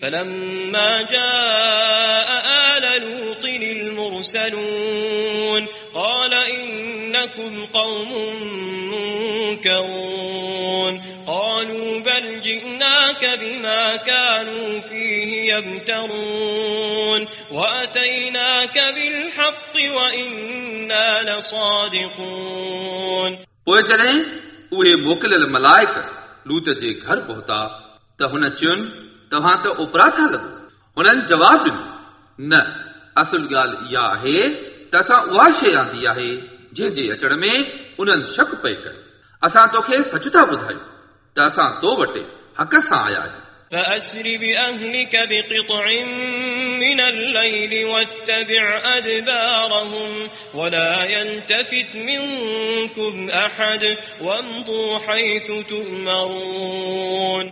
فلما جاء آل لوط المرسلون قال إنكم قوم منكرون قالوا بل جئناك بما كانوا فيه يمترون وأتيناك بالحق وإنا لصادقون पोइ जॾहिं उहे मोकिलियल मलाइक लूत जे घर पहुता त हुन चयुनि तव्हां त ओपरा था लॻो हुननि जवाब ॾिनो न असुल ॻाल्हि इहा आहे त असां उहा शइ आंदी आहे जंहिं जे अचण में उन्हनि शक पए करे असां तोखे सच था ॿुधायूं त असां तो वटि हक़ सां आया आहियूं فأسر بأهلك بقطع من الليل واتبع أدبارهم ولا يلتفت منكم أحد وامضوا حيث تؤمرون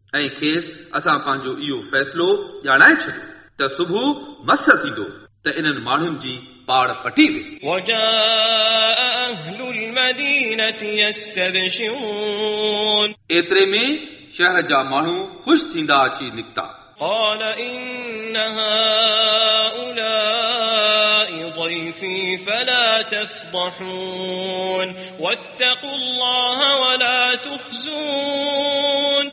ऐं खेसि असां पंहिंजो इहो फ़ैसिलो ॼाणाए छॾियो त सुबुह मस थींदो त इन्हनि माण्हुनि जी पाड़ पटी वेंदी وجاء أهل المدينة يستبشرون एतिरे में शहर जा माण्हू ख़ुशि थींदा अची निकिता قال إن هؤلاء ضيفي فلا تفضحون واتقوا الله ولا تخزون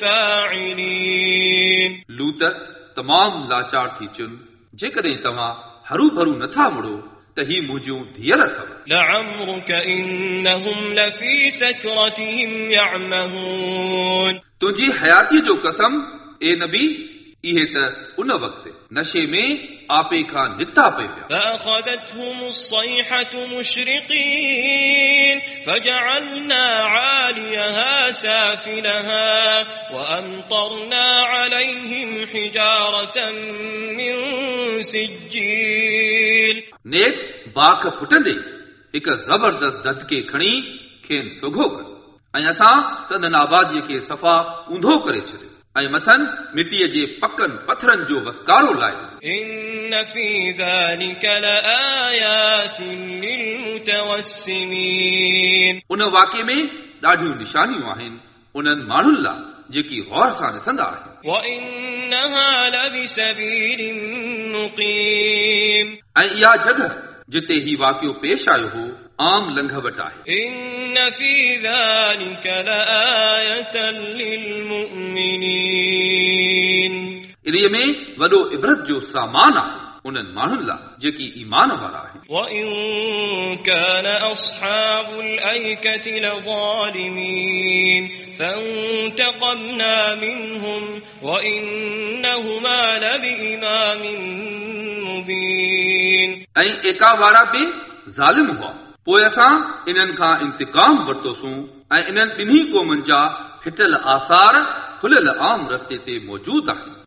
فاعلين लूत तमामु लाचार थी चुन जेकॾहिं तव्हां हरू भरू नथा मुड़ो त ही मुंहिंजूं धीअर अथव لعمرك إنهم لفي سكرتهم يعمهون तुंहिंजी हयातीअ जो कसम ए नबी इहे त उन वक़्तु नशे में आपे खां निता पई विया فأخذتهم الصيحة مشرقين فجعلنا عاليها سافلها وأمطرنا عليهم حجارة من سجيل नेठ बाख फुटंदे हिकु ज़बरदस्त ददके खणी खेनि सुघो कयो ऐं असां संदन आबादीअ खे सफ़ा ऊंधो करे छॾियो ऐं मथनि मिटीअ जे पकनि पथरनि जो वसकारो लाहियो إن في ذلك لآيات للمتوسمين उन वाक़े में ॾाढियूं निशानियूं आहिनि उन्हनि माण्हुनि लाइ जेकी गौर सां ॾिसंदा आहिनि وإنها لبسبيل مقيم ऐं इहा जॻह جتے ہی واقعو پیش آئے ہو عام لنگھوٹ آئے ان فی ذالک لآیتا للمؤمنین میں وڈو عبرت جو سامان آئے उन्हनि माण्हुनि लाइ जेकी ईमान वारा आहिनि وإن كان أصحاب الأيكة لظالمين فانتقمنا منهم وإنهما لبإمام مبين ऐं एका वारा बि ज़ालिम हुआ पोइ असां इन्हनि खां इंतिकाम वरितोसीं ऐं इन्हनि ॿिन्ही क़ौमुनि जा फिटल आसार खुलियल आम रस्ते ते मौजूदु आहिनि